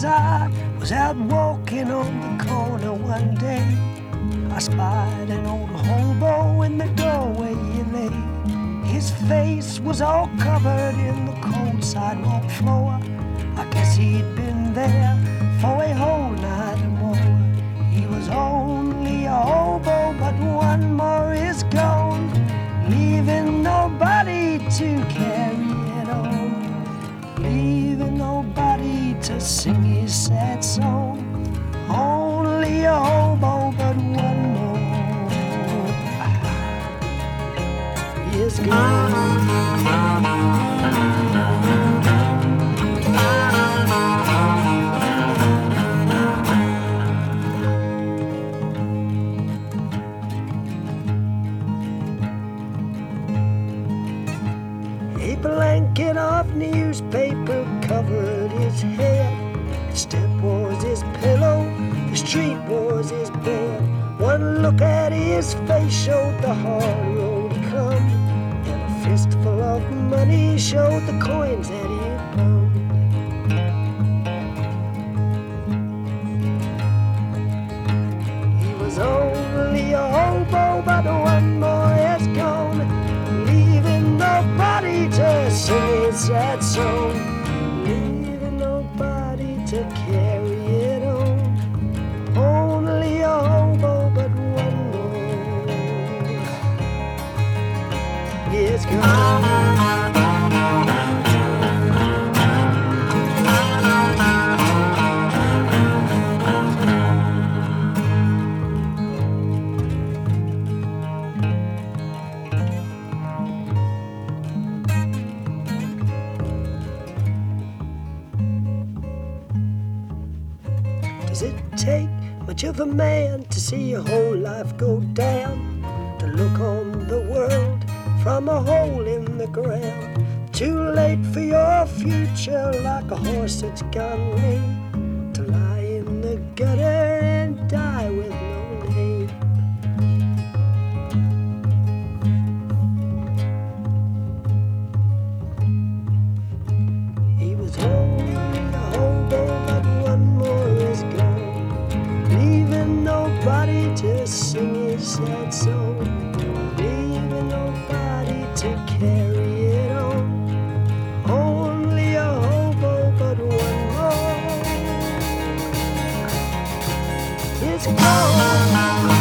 as I was out walking on the corner one day, I spied an old hobo in the doorway he lay. His face was all covered in the cold sidewalk floor. I guess he'd been there for a whole night or more. He was only a hobo, but one more is gone, leaving nobody to carry to sing his sad song. Only a hobo, but one more is gone. Blanket of newspaper covered his head. The step was his pillow, the street was his bed. One look at his face showed the hard road come, and a fistful of money showed the coins that he found. Sing his sad Does it take much of a man to see your whole life go down? To look on the world from a hole in the ground? Too late for your future, like a horse that's gone lame. sing a sad song. Leaving nobody to carry it on. Only a hobo, but one more. It's gone.